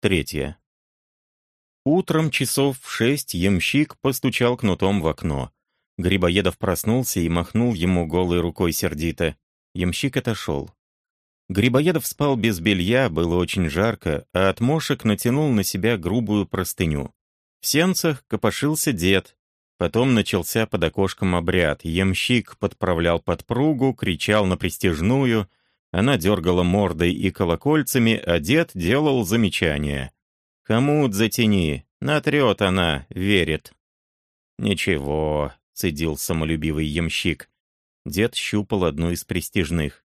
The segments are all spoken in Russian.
Третье. Утром часов в шесть ямщик постучал кнутом в окно. Грибоедов проснулся и махнул ему голой рукой сердито. Ямщик отошел. Грибоедов спал без белья, было очень жарко, а от мошек натянул на себя грубую простыню. В сенцах копошился дед. Потом начался под окошком обряд. Ямщик подправлял подпругу, кричал на пристежную. Она дергала мордой и колокольцами, а дед делал замечания. «Хомут затяни, натрет она, верит». «Ничего», — цедил самолюбивый ямщик. Дед щупал одну из престижных.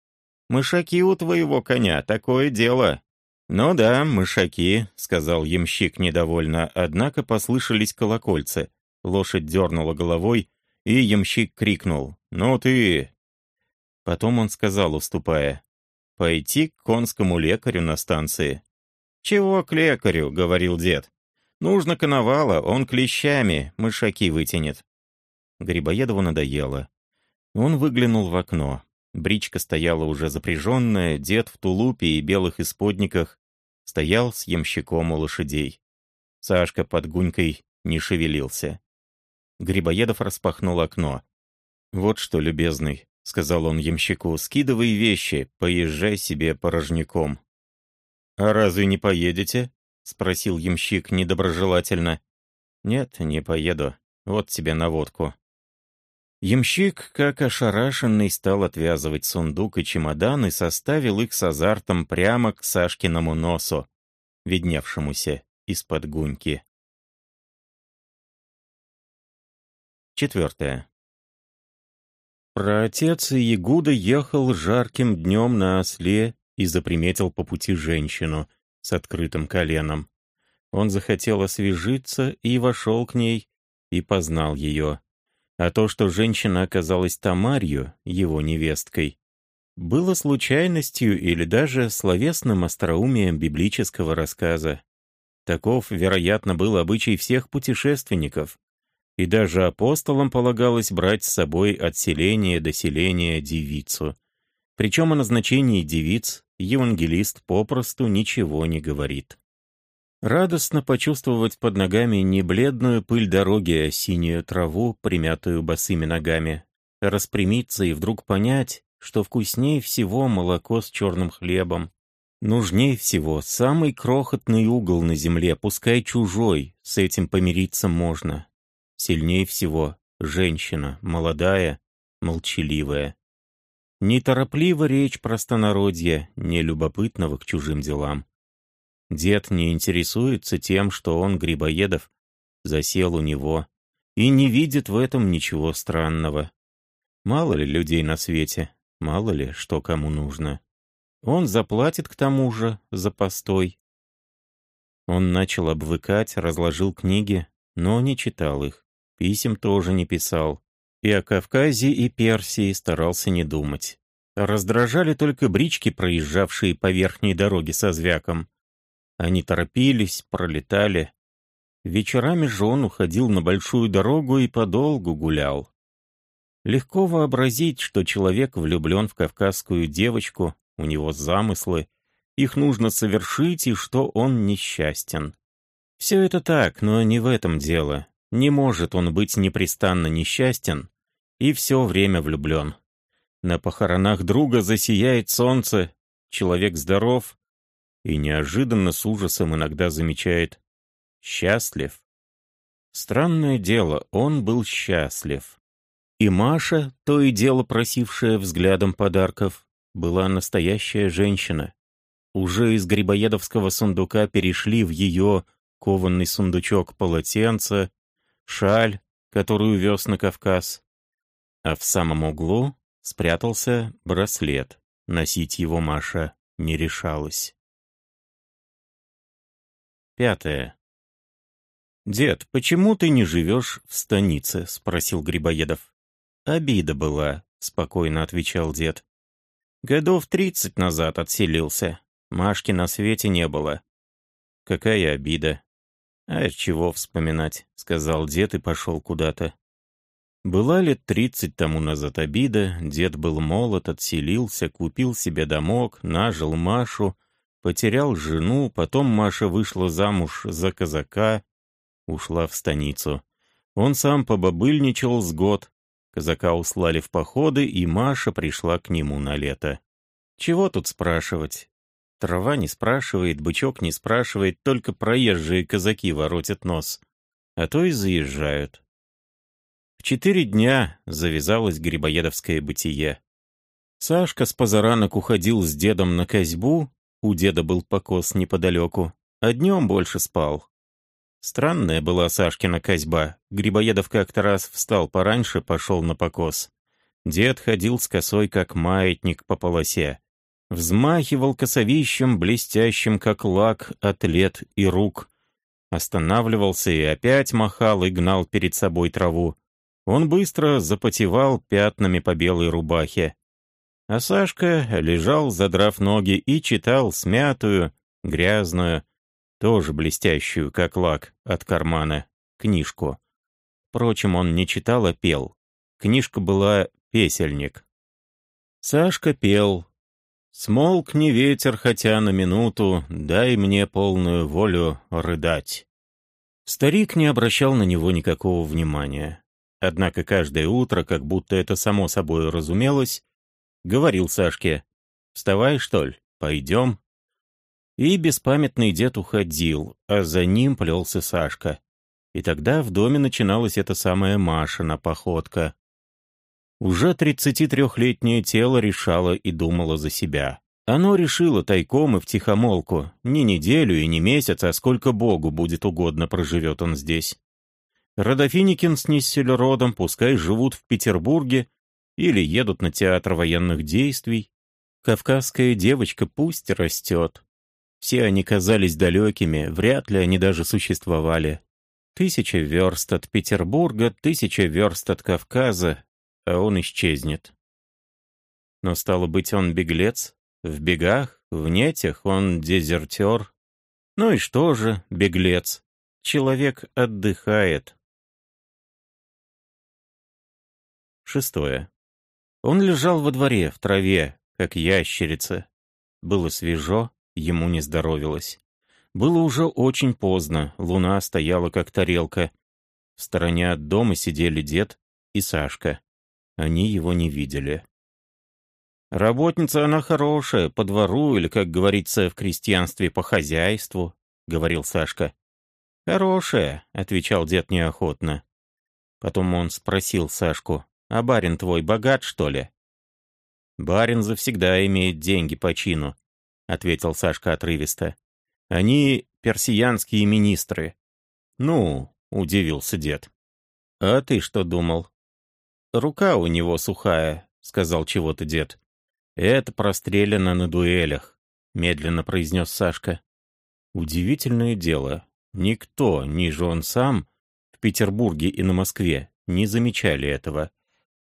«Мышаки у твоего коня, такое дело». «Ну да, мышаки», — сказал ямщик недовольно, однако послышались колокольцы. Лошадь дернула головой, и ямщик крикнул «Ну ты!». Потом он сказал, уступая, «Пойти к конскому лекарю на станции». «Чего к лекарю?» — говорил дед. «Нужно коновала, он клещами, мышаки вытянет». Грибоедову надоело. Он выглянул в окно. Бричка стояла уже запряженная, дед в тулупе и белых исподниках стоял с ямщиком у лошадей. Сашка под гунькой не шевелился. Грибоедов распахнул окно. «Вот что, любезный», — сказал он ямщику, — «скидывай вещи, поезжай себе порожняком». «А разве не поедете?» — спросил ямщик недоброжелательно. «Нет, не поеду. Вот тебе наводку». Ямщик, как ошарашенный, стал отвязывать сундук и чемодан и составил их с азартом прямо к Сашкиному носу, видневшемуся из-под гуньки. Четвертое. Праотец Ягуда ехал жарким днем на осле и заприметил по пути женщину с открытым коленом. Он захотел освежиться и вошел к ней и познал ее. А то, что женщина оказалась Тамарью, его невесткой, было случайностью или даже словесным остроумием библического рассказа. Таков, вероятно, был обычай всех путешественников, и даже апостолам полагалось брать с собой от селения до селения девицу. Причем о назначении девиц евангелист попросту ничего не говорит. Радостно почувствовать под ногами не бледную пыль дороги, а синюю траву, примятую босыми ногами. Распрямиться и вдруг понять, что вкуснее всего молоко с черным хлебом. Нужнее всего самый крохотный угол на земле, пускай чужой, с этим помириться можно. Сильнее всего женщина, молодая, молчаливая. Неторопливо речь простонародья, не любопытного к чужим делам. Дед не интересуется тем, что он, Грибоедов, засел у него, и не видит в этом ничего странного. Мало ли людей на свете, мало ли, что кому нужно. Он заплатит к тому же за постой. Он начал обвыкать, разложил книги, но не читал их. Писем тоже не писал. И о Кавказе и Персии старался не думать. Раздражали только брички, проезжавшие по верхней дороге со звяком. Они торопились, пролетали. Вечерами же он уходил на большую дорогу и подолгу гулял. Легко вообразить, что человек влюблен в кавказскую девочку, у него замыслы, их нужно совершить, и что он несчастен. Все это так, но не в этом дело. Не может он быть непрестанно несчастен и все время влюблен. На похоронах друга засияет солнце, человек здоров, и неожиданно с ужасом иногда замечает «счастлив». Странное дело, он был счастлив. И Маша, то и дело просившая взглядом подарков, была настоящая женщина. Уже из грибоедовского сундука перешли в ее кованный сундучок полотенца, шаль, которую вез на Кавказ. А в самом углу спрятался браслет. Носить его Маша не решалась. Пятое. «Дед, почему ты не живешь в станице?» — спросил Грибоедов. «Обида была», — спокойно отвечал дед. «Годов тридцать назад отселился. Машки на свете не было». «Какая обида?» «А чего вспоминать?» — сказал дед и пошел куда-то. Была лет тридцать тому назад обида, дед был молод, отселился, купил себе домок, нажил Машу, потерял жену, потом Маша вышла замуж за казака, ушла в станицу. Он сам побобыльничал с год, казака услали в походы, и Маша пришла к нему на лето. Чего тут спрашивать? Трава не спрашивает, бычок не спрашивает, только проезжие казаки воротят нос. А то и заезжают. В четыре дня завязалось грибоедовское бытие. Сашка с позаранок уходил с дедом на козьбу, у деда был покос неподалеку, а днем больше спал. Странная была Сашкина козьба. Грибоедов как-то раз встал пораньше, пошел на покос. Дед ходил с косой, как маятник по полосе. Взмахивал косовищем, блестящим, как лак, от лет и рук. Останавливался и опять махал и гнал перед собой траву. Он быстро запотевал пятнами по белой рубахе. А Сашка лежал, задрав ноги, и читал смятую, грязную, тоже блестящую, как лак, от кармана, книжку. Впрочем, он не читал, а пел. Книжка была «Песельник». Сашка пел. «Смолкни ветер, хотя на минуту, дай мне полную волю рыдать». Старик не обращал на него никакого внимания. Однако каждое утро, как будто это само собой разумелось, говорил Сашке, «Вставай, что ли, пойдем». И беспамятный дед уходил, а за ним плелся Сашка. И тогда в доме начиналась эта самая Машина походка. Уже 33-летнее тело решало и думало за себя. Оно решило тайком и втихомолку, не неделю и не месяц, а сколько Богу будет угодно проживет он здесь. Родофиникин с Ниссельродом пускай живут в Петербурге или едут на театр военных действий. Кавказская девочка пусть растет. Все они казались далекими, вряд ли они даже существовали. Тысяча верст от Петербурга, тысяча верст от Кавказа, а он исчезнет. Но стало быть, он беглец, в бегах, в нетях он дезертер. Ну и что же, беглец? Человек отдыхает. Шестое. Он лежал во дворе, в траве, как ящерица. Было свежо, ему не здоровилось. Было уже очень поздно, луна стояла как тарелка. В стороне от дома сидели дед и Сашка. Они его не видели. «Работница она хорошая, по двору или, как говорится в крестьянстве, по хозяйству», — говорил Сашка. «Хорошая», — отвечал дед неохотно. Потом он спросил Сашку, «А барин твой богат, что ли?» «Барин завсегда имеет деньги по чину», — ответил Сашка отрывисто. «Они персиянские министры». «Ну», — удивился дед. «А ты что думал?» «Рука у него сухая», — сказал чего-то дед. «Это прострелено на дуэлях», — медленно произнес Сашка. Удивительное дело. Никто, ниже он сам, в Петербурге и на Москве, не замечали этого.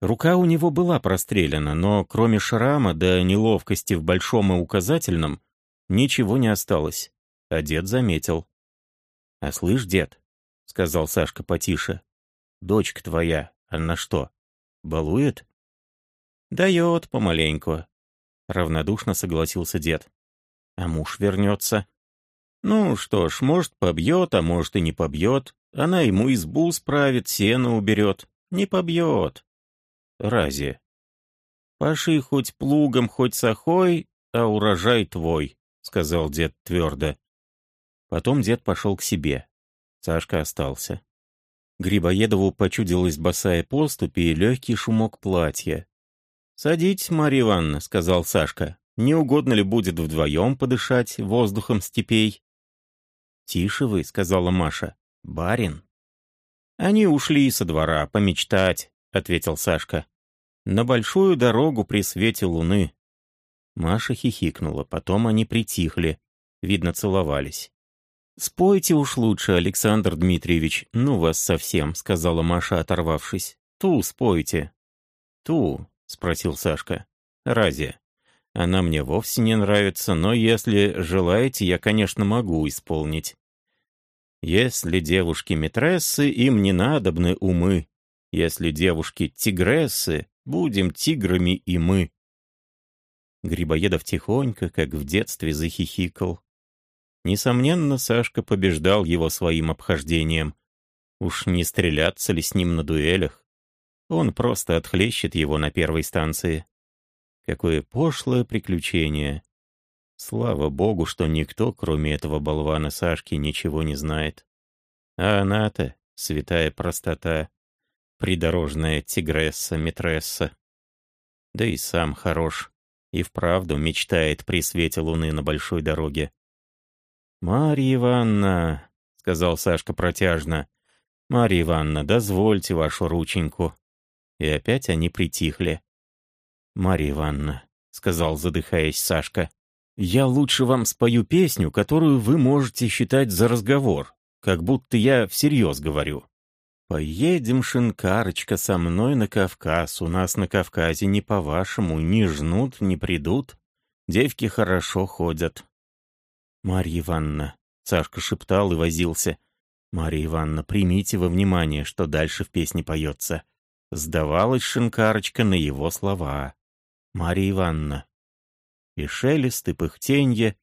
Рука у него была прострелена, но кроме шрама да неловкости в большом и указательном, ничего не осталось. А дед заметил. «А слышь, дед», — сказал Сашка потише, — «дочка твоя, она что, балует?» «Дает помаленьку», — равнодушно согласился дед. «А муж вернется?» «Ну что ж, может, побьет, а может и не побьет. Она ему избу справит, сено уберет. Не побьет. Разе. «Паши хоть плугом, хоть сахой, а урожай твой», — сказал дед твердо. Потом дед пошел к себе. Сашка остался. Грибоедову почудилась босая поступь и легкий шумок платья. «Садитесь, Марья Ивановна», — сказал Сашка. «Не угодно ли будет вдвоем подышать воздухом степей?» «Тише вы», — сказала Маша. «Барин». Они ушли со двора помечтать, ответил Сашка. «На большую дорогу при свете луны». Маша хихикнула, потом они притихли, видно, целовались. «Спойте уж лучше, Александр Дмитриевич, ну вас совсем», — сказала Маша, оторвавшись. «Ту спойте». «Ту?» — спросил Сашка. «Разе. Она мне вовсе не нравится, но если желаете, я, конечно, могу исполнить». «Если девушки-метрессы, им не надобны умы», если девушки тигрессы, будем тиграми и мы. Грибоедов тихонько, как в детстве, захихикал. Несомненно, Сашка побеждал его своим обхождением. Уж не стреляться ли с ним на дуэлях? Он просто отхлещет его на первой станции. Какое пошлое приключение. Слава богу, что никто, кроме этого болвана Сашки, ничего не знает. А она-то, святая простота, придорожная тигресса-метресса. Да и сам хорош и вправду мечтает при свете луны на большой дороге. «Марья Ивановна», — сказал Сашка протяжно, — «Марья Ивановна, дозвольте вашу рученьку». И опять они притихли. «Марья Ивановна», — сказал, задыхаясь Сашка, — «я лучше вам спою песню, которую вы можете считать за разговор, как будто я всерьез говорю. «Поедем, шинкарочка, со мной на Кавказ. У нас на Кавказе не по-вашему, не жнут, не придут. Девки хорошо ходят». «Марья Ивановна», — Сашка шептал и возился, — «Марья Ивановна, примите во внимание, что дальше в песне поется». Сдавалась шинкарочка на его слова. «Марья Ивановна». И шелест, и пыхтенье,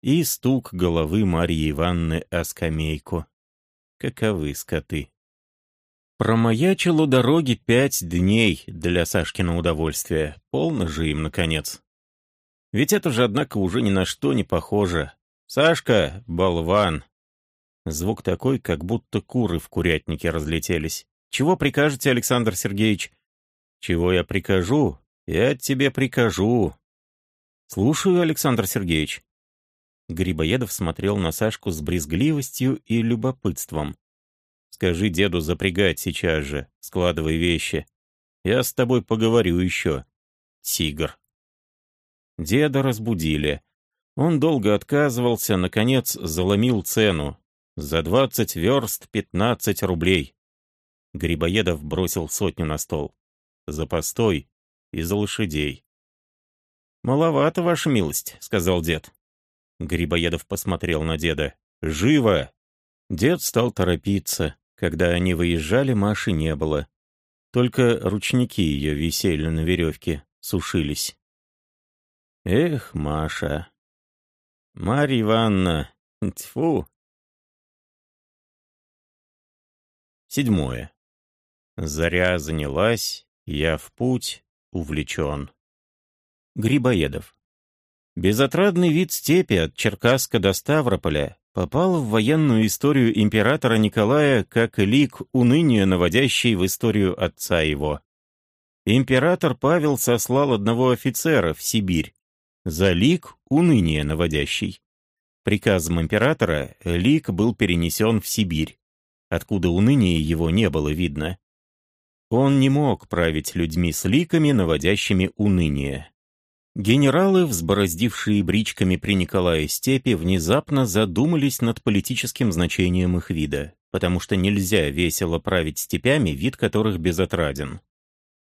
и стук головы Марьи Ивановны о скамейку. Каковы скоты. Промаячил дороги пять дней для Сашкина удовольствия. Полно же им, наконец. Ведь это же, однако, уже ни на что не похоже. «Сашка, болван!» Звук такой, как будто куры в курятнике разлетелись. «Чего прикажете, Александр Сергеевич?» «Чего я прикажу? Я тебе прикажу». «Слушаю, Александр Сергеевич». Грибоедов смотрел на Сашку с брезгливостью и любопытством. Скажи деду запрягать сейчас же, складывай вещи. Я с тобой поговорю еще. Тигр. Деда разбудили. Он долго отказывался, наконец заломил цену. За двадцать верст пятнадцать рублей. Грибоедов бросил сотню на стол. За постой и за лошадей. «Маловато, ваша милость», — сказал дед. Грибоедов посмотрел на деда. «Живо!» Дед стал торопиться. Когда они выезжали, Маши не было. Только ручники ее висели на веревке, сушились. Эх, Маша. Марья Ивановна, тьфу. Седьмое. Заря занялась, я в путь, увлечен. Грибоедов. Безотрадный вид степи от Черкасска до Ставрополя попал в военную историю императора Николая как лик уныния, наводящий в историю отца его. Император Павел сослал одного офицера в Сибирь за лик уныния наводящий. Приказом императора лик был перенесен в Сибирь, откуда уныния его не было видно. Он не мог править людьми с ликами, наводящими уныние. Генералы, взбороздившие бричками при Николае Степе, внезапно задумались над политическим значением их вида, потому что нельзя весело править степями, вид которых безотраден.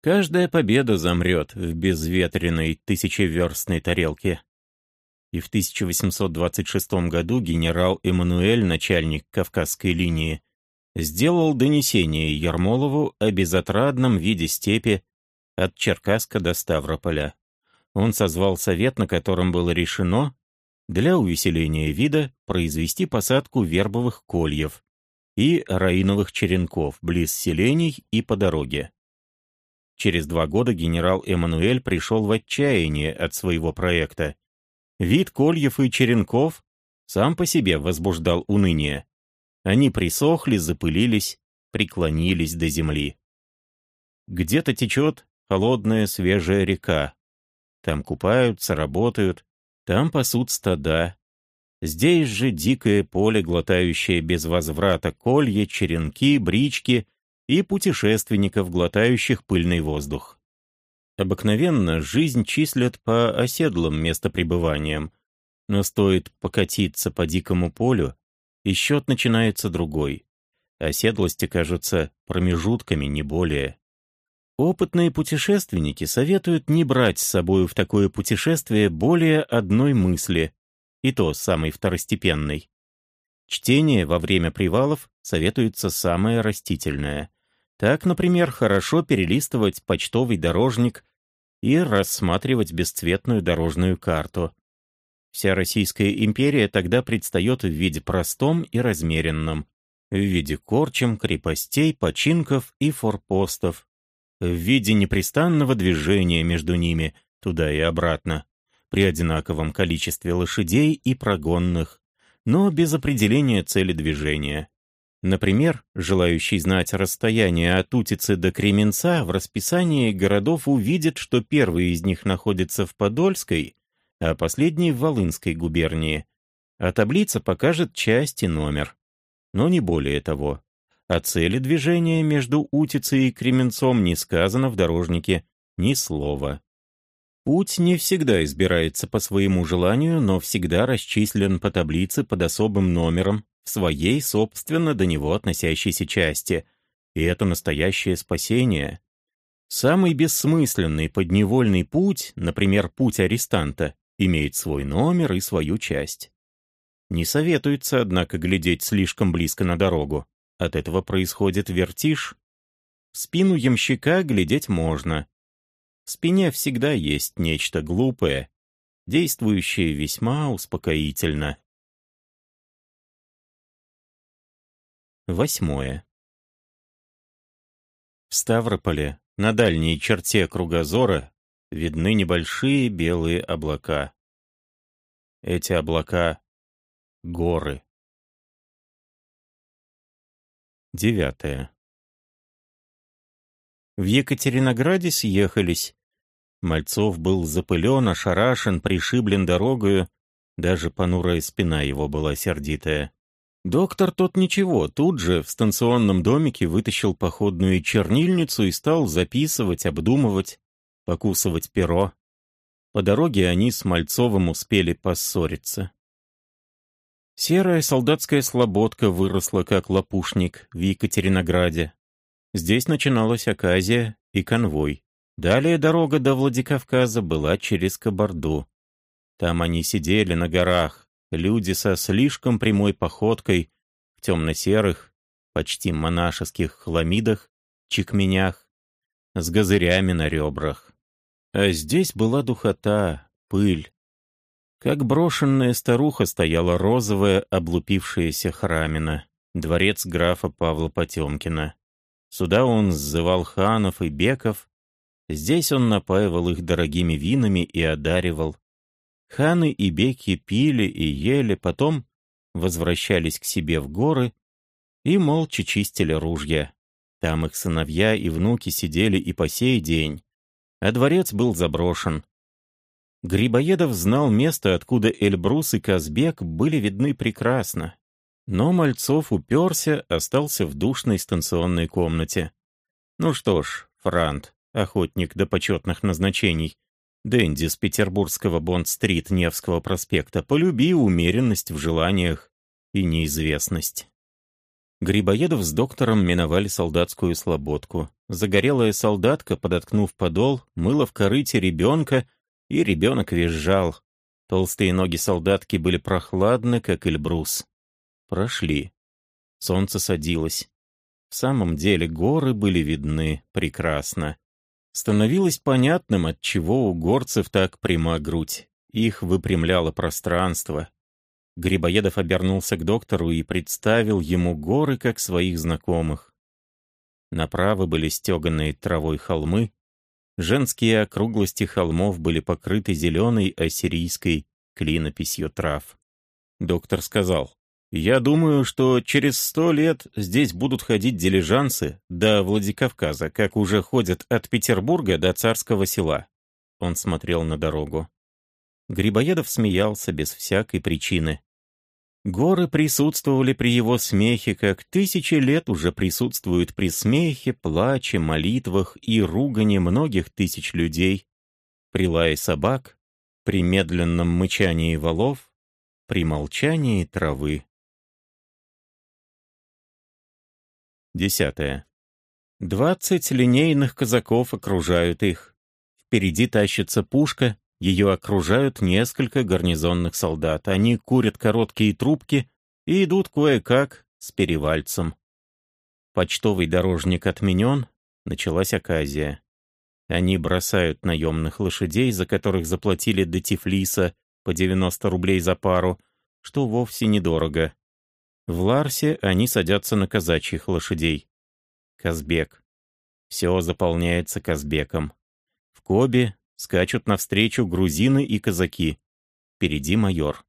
Каждая победа замрет в безветренной тысячеверстной тарелке. И в 1826 году генерал Эммануэль, начальник Кавказской линии, сделал донесение Ермолову о безотрадном виде степи от Черкасска до Ставрополя. Он созвал совет, на котором было решено для увеселения вида произвести посадку вербовых кольев и раиновых черенков близ селений и по дороге. Через два года генерал Эммануэль пришел в отчаяние от своего проекта. Вид кольев и черенков сам по себе возбуждал уныние. Они присохли, запылились, преклонились до земли. Где-то течет холодная свежая река, там купаются, работают, там пасут стада. Здесь же дикое поле, глотающее без возврата колья, черенки, брички и путешественников, глотающих пыльный воздух. Обыкновенно жизнь числят по оседлым местопребываниям, но стоит покатиться по дикому полю, и счет начинается другой. Оседлости кажутся промежутками, не более. Опытные путешественники советуют не брать с собой в такое путешествие более одной мысли, и то самой второстепенной. Чтение во время привалов советуется самое растительное. Так, например, хорошо перелистывать почтовый дорожник и рассматривать бесцветную дорожную карту. Вся Российская империя тогда предстает в виде простом и размеренном, в виде корчем, крепостей, починков и форпостов, в виде непрестанного движения между ними туда и обратно, при одинаковом количестве лошадей и прогонных, но без определения цели движения. Например, желающий знать расстояние от Утицы до Кременца в расписании городов увидит, что первый из них находится в Подольской, а последний в Волынской губернии, а таблица покажет часть и номер. Но не более того. О цели движения между Утицей и Кременцом не сказано в дорожнике ни слова. Путь не всегда избирается по своему желанию, но всегда расчислен по таблице под особым номером, в своей, собственно, до него относящейся части. И это настоящее спасение. Самый бессмысленный подневольный путь, например, путь арестанта, имеет свой номер и свою часть. Не советуется, однако, глядеть слишком близко на дорогу. От этого происходит вертиж. В спину ямщика глядеть можно. В спине всегда есть нечто глупое, действующее весьма успокоительно. Восьмое. В Ставрополе, на дальней черте кругозора, видны небольшие белые облака. Эти облака — горы. Девятое. В Екатеринограде съехались. Мальцов был запылен, ошарашен, пришиблен дорогою, даже понурая спина его была сердитая. Доктор тот ничего, тут же в станционном домике вытащил походную чернильницу и стал записывать, обдумывать, покусывать перо. По дороге они с Мальцовым успели поссориться. Серая солдатская слободка выросла как лопушник в Екатеринограде. Здесь начиналась оказия и конвой. Далее дорога до Владикавказа была через Кабарду. Там они сидели на горах, люди со слишком прямой походкой, в темно-серых, почти монашеских хламидах, чекменях, с газырями на ребрах. А здесь была духота, пыль. Как брошенная старуха стояла розовая, облупившаяся храмина, дворец графа Павла Потемкина. Сюда он сзывал ханов и беков, здесь он напаивал их дорогими винами и одаривал. Ханы и беки пили и ели, потом возвращались к себе в горы и молча чистили ружья. Там их сыновья и внуки сидели и по сей день, а дворец был заброшен. Грибоедов знал место, откуда Эльбрус и Казбек были видны прекрасно. Но Мальцов уперся, остался в душной станционной комнате. Ну что ж, Франт, охотник до почетных назначений, Дэнди с петербургского Бонд-стрит Невского проспекта, полюби умеренность в желаниях и неизвестность. Грибоедов с доктором миновали солдатскую слободку. Загорелая солдатка, подоткнув подол, мыла в корыте ребенка, и ребенок визжал. Толстые ноги солдатки были прохладны, как Эльбрус. Прошли. Солнце садилось. В самом деле горы были видны прекрасно. Становилось понятным, от чего у горцев так пряма грудь. Их выпрямляло пространство. Грибоедов обернулся к доктору и представил ему горы как своих знакомых. Направо были стеганные травой холмы, женские округлости холмов были покрыты зеленой ассирийской клинописью трав. Доктор сказал, я думаю, что через сто лет здесь будут ходить дилижансы до Владикавказа, как уже ходят от Петербурга до Царского села. Он смотрел на дорогу. Грибоедов смеялся без всякой причины. Горы присутствовали при его смехе, как тысячи лет уже присутствуют при смехе, плаче, молитвах и ругане многих тысяч людей, при лае собак, при медленном мычании валов, при молчании травы. Десятое. Двадцать линейных казаков окружают их. Впереди тащится пушка, ее окружают несколько гарнизонных солдат. Они курят короткие трубки и идут кое-как с перевальцем. Почтовый дорожник отменен, началась оказия. Они бросают наемных лошадей, за которых заплатили до Тифлиса по 90 рублей за пару, что вовсе недорого. В Ларсе они садятся на казачьих лошадей. Казбек. Все заполняется Казбеком. В Кобе скачут навстречу грузины и казаки. Впереди майор.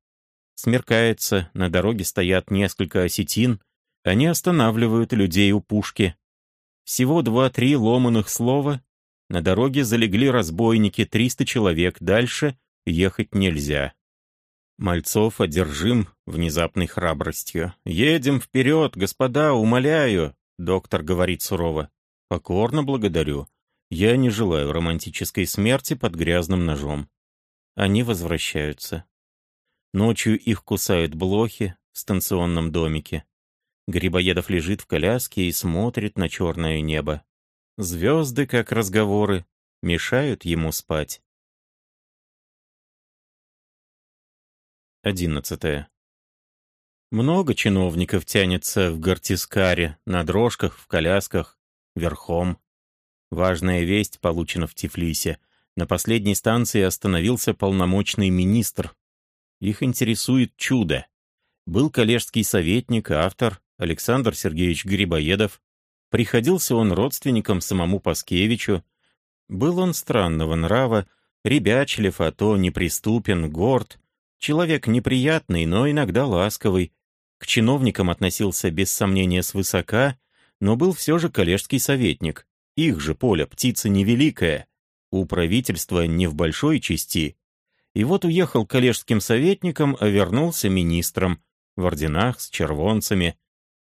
Смеркается, на дороге стоят несколько осетин, они останавливают людей у пушки. Всего два-три ломаных слова. На дороге залегли разбойники, триста человек, дальше ехать нельзя. Мальцов одержим внезапной храбростью. «Едем вперед, господа, умоляю!» Доктор говорит сурово. «Покорно благодарю. Я не желаю романтической смерти под грязным ножом». Они возвращаются. Ночью их кусают блохи в станционном домике. Грибоедов лежит в коляске и смотрит на черное небо. Звезды, как разговоры, мешают ему спать. Одиннадцатое. Много чиновников тянется в Гортискаре, на дрожках, в колясках, верхом. Важная весть получена в Тифлисе. На последней станции остановился полномочный министр. Их интересует чудо. Был коллежский советник, автор, Александр Сергеевич Грибоедов. Приходился он родственником самому Паскевичу. Был он странного нрава, ребячлив, а то неприступен, горд. Человек неприятный, но иногда ласковый. К чиновникам относился без сомнения свысока, но был все же коллежский советник. Их же поле, птица невеликая. У правительства не в большой части. И вот уехал коллежским советником, а вернулся министром, в орденах с червонцами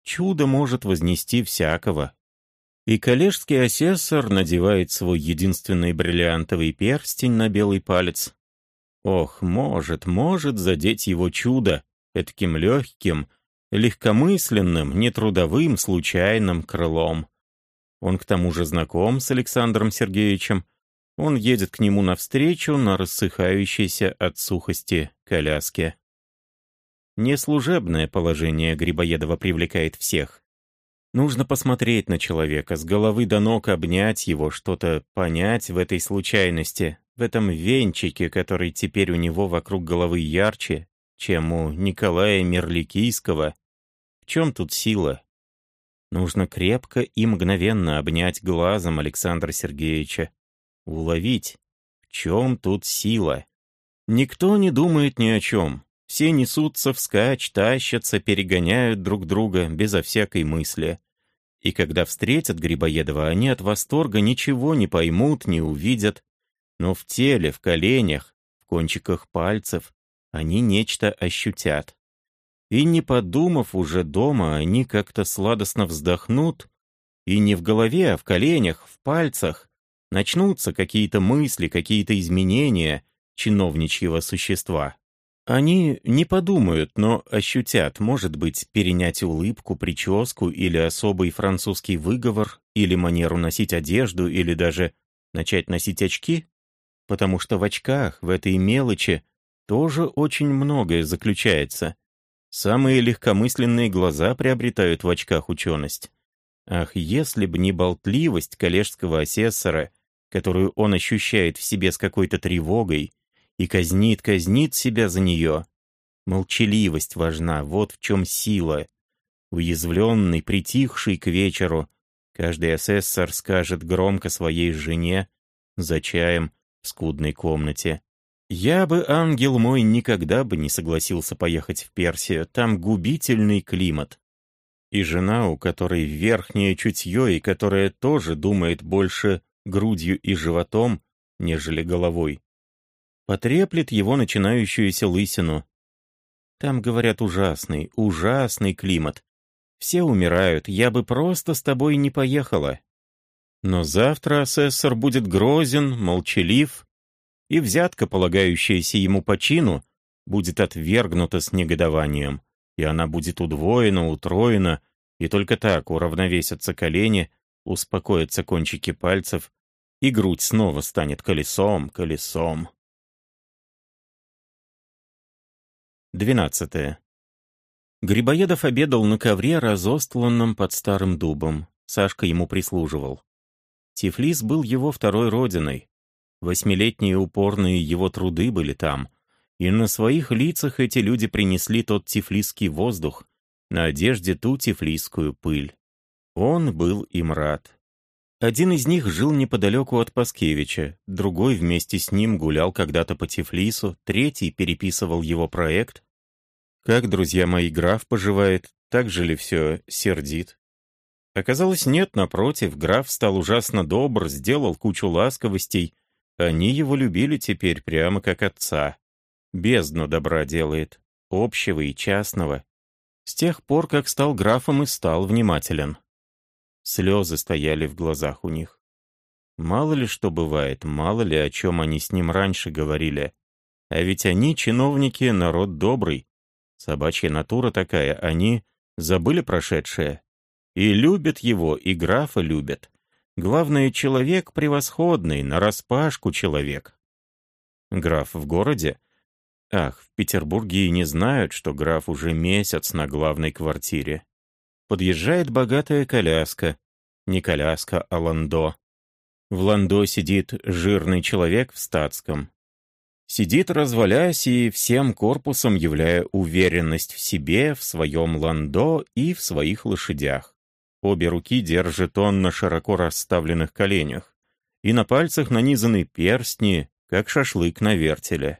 чудо может вознести всякого. И коллежский асессор надевает свой единственный бриллиантовый перстень на белый палец. Ох, может, может задеть его чудо, таким легким, легкомысленным, нетрудовым, случайным крылом. Он к тому же знаком с Александром Сергеевичем. Он едет к нему навстречу на рассыхающейся от сухости коляске. Неслужебное положение Грибоедова привлекает всех. Нужно посмотреть на человека, с головы до ног обнять его, что-то понять в этой случайности, в этом венчике, который теперь у него вокруг головы ярче, чем у Николая Мерликийского. В чем тут сила? Нужно крепко и мгновенно обнять глазом Александра Сергеевича. Уловить, в чем тут сила. Никто не думает ни о чем. Все несутся вскачь, тащатся, перегоняют друг друга безо всякой мысли. И когда встретят Грибоедова, они от восторга ничего не поймут, не увидят. Но в теле, в коленях, в кончиках пальцев они нечто ощутят. И не подумав уже дома, они как-то сладостно вздохнут, и не в голове, а в коленях, в пальцах начнутся какие-то мысли, какие-то изменения чиновничьего существа. Они не подумают, но ощутят, может быть, перенять улыбку, прическу или особый французский выговор, или манеру носить одежду, или даже начать носить очки, потому что в очках, в этой мелочи, тоже очень многое заключается. Самые легкомысленные глаза приобретают в очках ученость. Ах, если б не болтливость коллежского асессора, которую он ощущает в себе с какой-то тревогой, и казнит, казнит себя за нее. Молчаливость важна, вот в чем сила. Уязвленный, притихший к вечеру, каждый асессор скажет громко своей жене за чаем в скудной комнате. «Я бы, ангел мой, никогда бы не согласился поехать в Персию, там губительный климат». И жена, у которой верхнее чутье и которая тоже думает больше грудью и животом, нежели головой, потреплет его начинающуюся лысину. Там, говорят, ужасный, ужасный климат. Все умирают, я бы просто с тобой не поехала. Но завтра асессор будет грозен, молчалив, и взятка, полагающаяся ему по чину, будет отвергнута с негодованием, и она будет удвоена, утроена, и только так уравновесятся колени, успокоятся кончики пальцев, и грудь снова станет колесом, колесом. 12. Грибоедов обедал на ковре, разостланном под старым дубом. Сашка ему прислуживал. Тифлис был его второй родиной. Восьмилетние упорные его труды были там, и на своих лицах эти люди принесли тот тифлисский воздух, на одежде ту тифлисскую пыль. Он был им рад. Один из них жил неподалеку от Паскевича, другой вместе с ним гулял когда-то по Тифлису, третий переписывал его проект. Как, друзья мои, граф поживает, так же ли все сердит? Оказалось, нет, напротив, граф стал ужасно добр, сделал кучу ласковостей. Они его любили теперь прямо как отца. Бездну добра делает, общего и частного. С тех пор, как стал графом и стал внимателен. Слезы стояли в глазах у них. Мало ли что бывает, мало ли о чем они с ним раньше говорили. А ведь они, чиновники, народ добрый. Собачья натура такая, они забыли прошедшее. И любят его, и графа любят. Главное, человек превосходный, нараспашку человек. Граф в городе? Ах, в Петербурге и не знают, что граф уже месяц на главной квартире. Подъезжает богатая коляска. Не коляска, а ландо. В ландо сидит жирный человек в статском. Сидит, развалясь и всем корпусом являя уверенность в себе, в своем ландо и в своих лошадях. Обе руки держит он на широко расставленных коленях, и на пальцах нанизаны перстни, как шашлык на вертеле.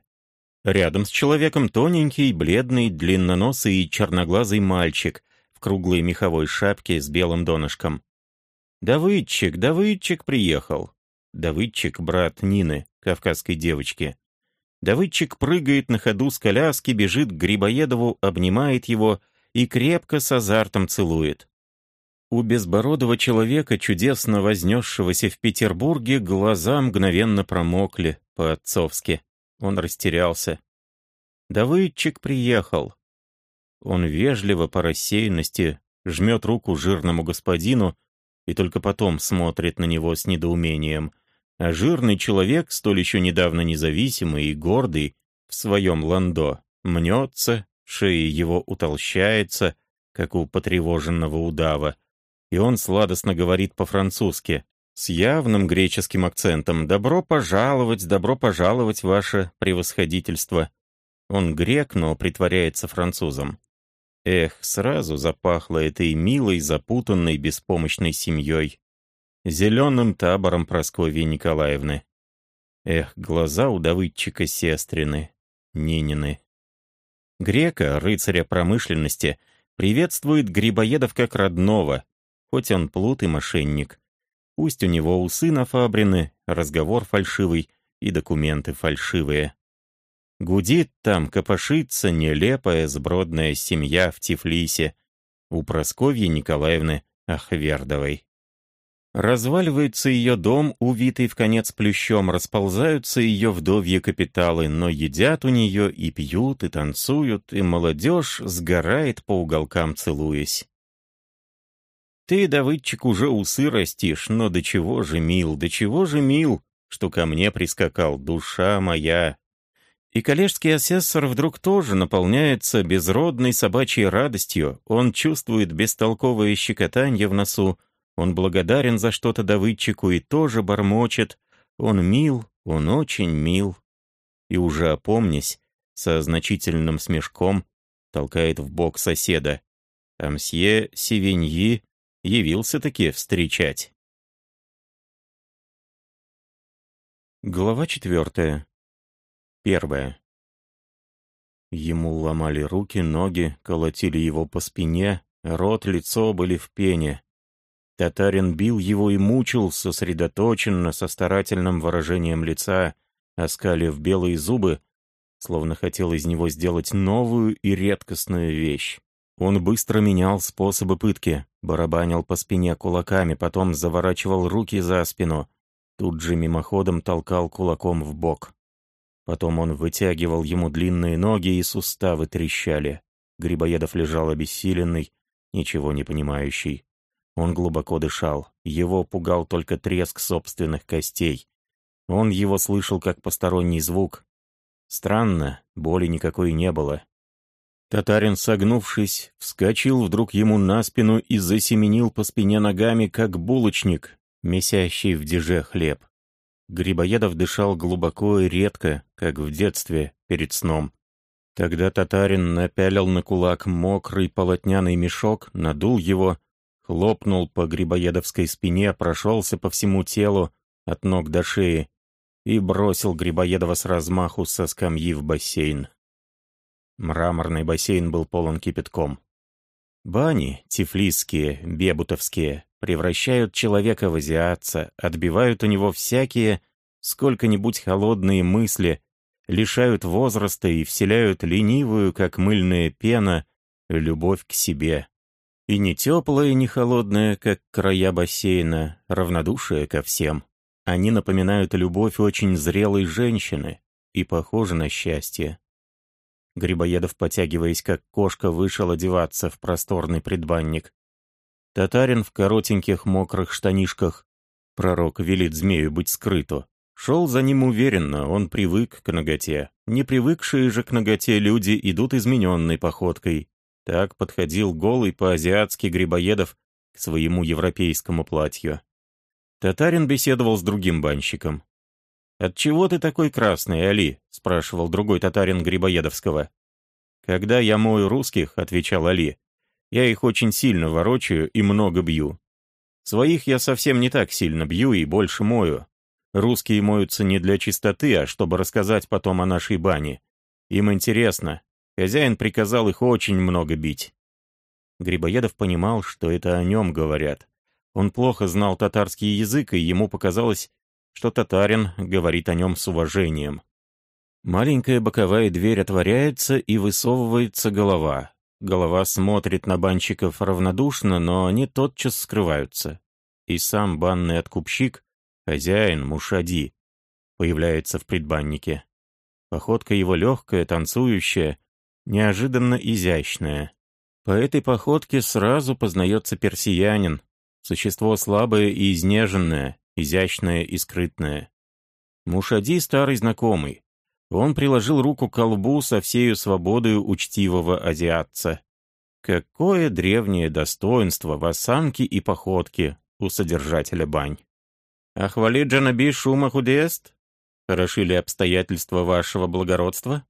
Рядом с человеком тоненький, бледный, длинноносый и черноглазый мальчик в круглой меховой шапке с белым донышком. «Давыдчик, Давыдчик приехал!» Давыдчик — брат Нины, кавказской девочки. Давыдчик прыгает на ходу с коляски, бежит к Грибоедову, обнимает его и крепко с азартом целует. У безбородого человека, чудесно вознесшегося в Петербурге, глаза мгновенно промокли по-отцовски. Он растерялся. Давыдчик приехал. Он вежливо по рассеянности жмет руку жирному господину и только потом смотрит на него с недоумением. А жирный человек, столь еще недавно независимый и гордый, в своем ландо, мнется, шея его утолщается, как у потревоженного удава, и он сладостно говорит по-французски, с явным греческим акцентом «Добро пожаловать, добро пожаловать, ваше превосходительство». Он грек, но притворяется французом. Эх, сразу запахло этой милой, запутанной, беспомощной семьей. Зеленым табором Прасковьи Николаевны. Эх, глаза у Давыдчика сестрины, Нинины. Грека, рыцаря промышленности, приветствует Грибоедов как родного, хоть он плут и мошенник. Пусть у него усы нафабрины, разговор фальшивый и документы фальшивые. Гудит там, копошится нелепая сбродная семья в Тифлисе у Просковьи Николаевны Ахвердовой. Разваливается ее дом, увитый в конец плющом, расползаются ее вдовьи капиталы, но едят у нее и пьют, и танцуют, и молодежь сгорает по уголкам, целуясь. Ты, Давыдчик, уже усы растишь, но до чего же мил, до чего же мил, что ко мне прискакал, душа моя, и коллежский асессор вдруг тоже наполняется безродной собачьей радостью, он чувствует бестолковое щекотанье в носу, он благодарен за что-то давыдчику и тоже бормочет, он мил, он очень мил. И уже опомнясь, со значительным смешком, толкает в бок соседа. А мсье Севиньи явился-таки встречать. Глава четвертая. Первое. Ему ломали руки, ноги, колотили его по спине, рот, лицо были в пене. Татарин бил его и мучил сосредоточенно, со старательным выражением лица, оскалив белые зубы, словно хотел из него сделать новую и редкостную вещь. Он быстро менял способы пытки, барабанил по спине кулаками, потом заворачивал руки за спину, тут же мимоходом толкал кулаком в бок. Потом он вытягивал ему длинные ноги, и суставы трещали. Грибоедов лежал обессиленный, ничего не понимающий. Он глубоко дышал. Его пугал только треск собственных костей. Он его слышал как посторонний звук. Странно, боли никакой не было. Татарин, согнувшись, вскочил вдруг ему на спину и засеменил по спине ногами, как булочник. месящий в деже хлеб. Грибоедов дышал глубоко и редко, как в детстве, перед сном. Тогда татарин напялил на кулак мокрый полотняный мешок, надул его, хлопнул по грибоедовской спине, прошелся по всему телу, от ног до шеи, и бросил Грибоедова с размаху со скамьи в бассейн. Мраморный бассейн был полон кипятком. Бани, тифлисские, бебутовские, превращают человека в азиатца, отбивают у него всякие, сколько-нибудь холодные мысли, лишают возраста и вселяют ленивую, как мыльная пена, любовь к себе. И не теплая, не холодная, как края бассейна, равнодушие ко всем. Они напоминают любовь очень зрелой женщины и похожи на счастье. Грибоедов, потягиваясь как кошка, вышел одеваться в просторный предбанник. Татарин в коротеньких мокрых штанишках. Пророк велит змею быть скрыту. Шел за ним уверенно, он привык к ноготе. Не привыкшие же к ноготе люди идут измененной походкой. Так подходил голый по-азиатски Грибоедов к своему европейскому платью. Татарин беседовал с другим банщиком. «Отчего ты такой красный, Али?» — спрашивал другой татарин Грибоедовского. «Когда я мою русских», — отвечал Али, — «я их очень сильно ворочаю и много бью. Своих я совсем не так сильно бью и больше мою. Русские моются не для чистоты, а чтобы рассказать потом о нашей бане. Им интересно. Хозяин приказал их очень много бить». Грибоедов понимал, что это о нем говорят. Он плохо знал татарский язык, и ему показалось, что татарин говорит о нем с уважением. Маленькая боковая дверь отворяется, и высовывается голова. Голова смотрит на банщиков равнодушно, но они тотчас скрываются. И сам банный откупщик, хозяин Мушади, появляется в предбаннике. Походка его легкая, танцующая, неожиданно изящная. По этой походке сразу познается персиянин, существо слабое и изнеженное, изящное и скрытное. Мушади старый знакомый. Он приложил руку к колбу со всею свободою учтивого азиатца. Какое древнее достоинство в осанке и походке у содержателя бань. «Ахвали джанаби шума худест?» Хороши ли обстоятельства вашего благородства?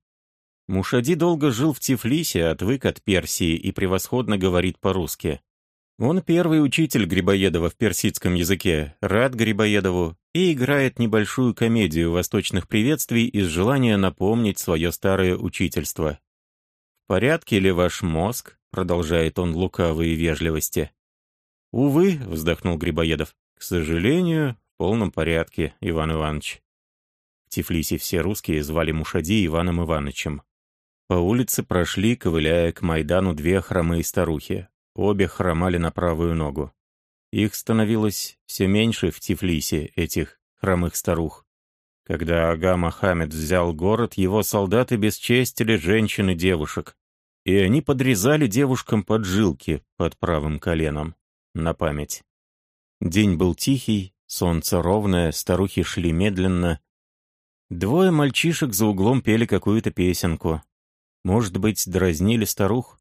Мушади долго жил в Тифлисе, отвык от Персии и превосходно говорит по-русски. Он первый учитель Грибоедова в персидском языке, рад Грибоедову, и играет небольшую комедию восточных приветствий из желания напомнить свое старое учительство. «В порядке ли ваш мозг?» — продолжает он лукавые вежливости. «Увы», — вздохнул Грибоедов, — «к сожалению, в полном порядке, Иван Иванович». В Тифлисе все русские звали Мушади Иваном Ивановичем. По улице прошли, ковыляя к Майдану, две хромые старухи. Обе хромали на правую ногу. Их становилось все меньше в Тифлисе, этих хромых старух. Когда Ага Мохаммед взял город, его солдаты бесчестили женщин и девушек, и они подрезали девушкам поджилки под правым коленом, на память. День был тихий, солнце ровное, старухи шли медленно. Двое мальчишек за углом пели какую-то песенку. Может быть, дразнили старух?